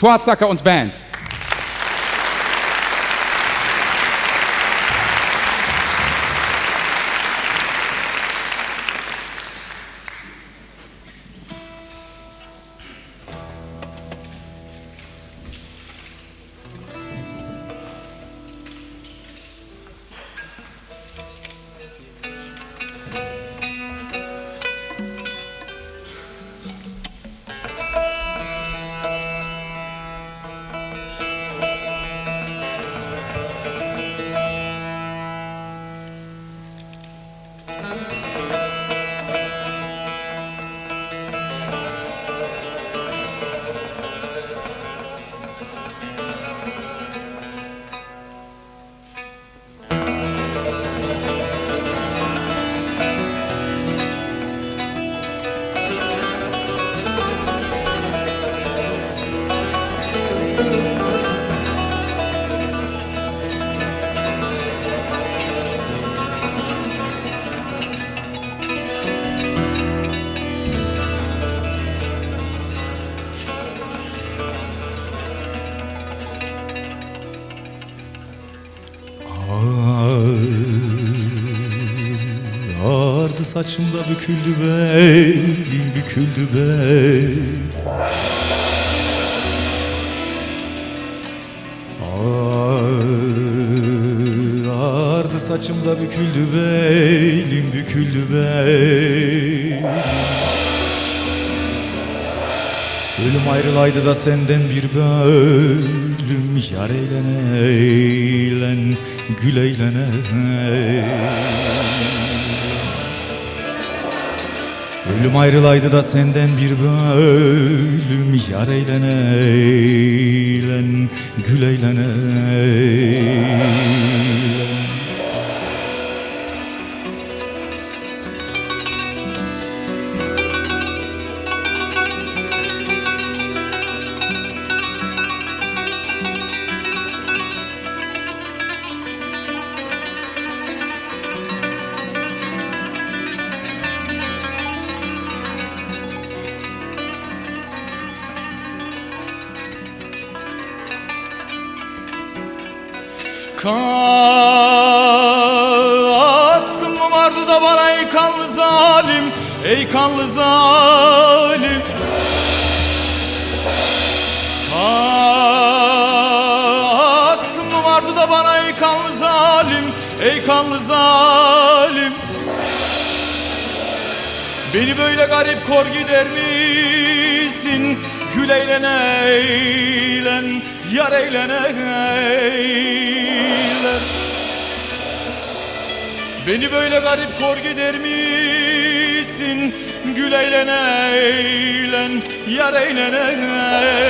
Schwarzacker und Band. Ağardı saçımda büküldü belim büküldü bel Ağardı saçımda büküldü belim büküldü belim. Ölüm ayrılaydı da senden bir bölüm Yar eylene eylen gül eylene Ölüm ayrılaydı da senden bir bölüm Yar eylene eylen gül eylene eylen Kastım mı vardı da bana ey kanlı zalim Ey kanlı zalim? Kastım mı vardı da bana ey kanlı zalim Ey kanlı zalim? Beni böyle garip kor gider misin? Gül eğlen eğlen Yar eğlen eğlen Beni böyle garip kor gider misin? Gül eğlen eğlen Yar eğlen eğlen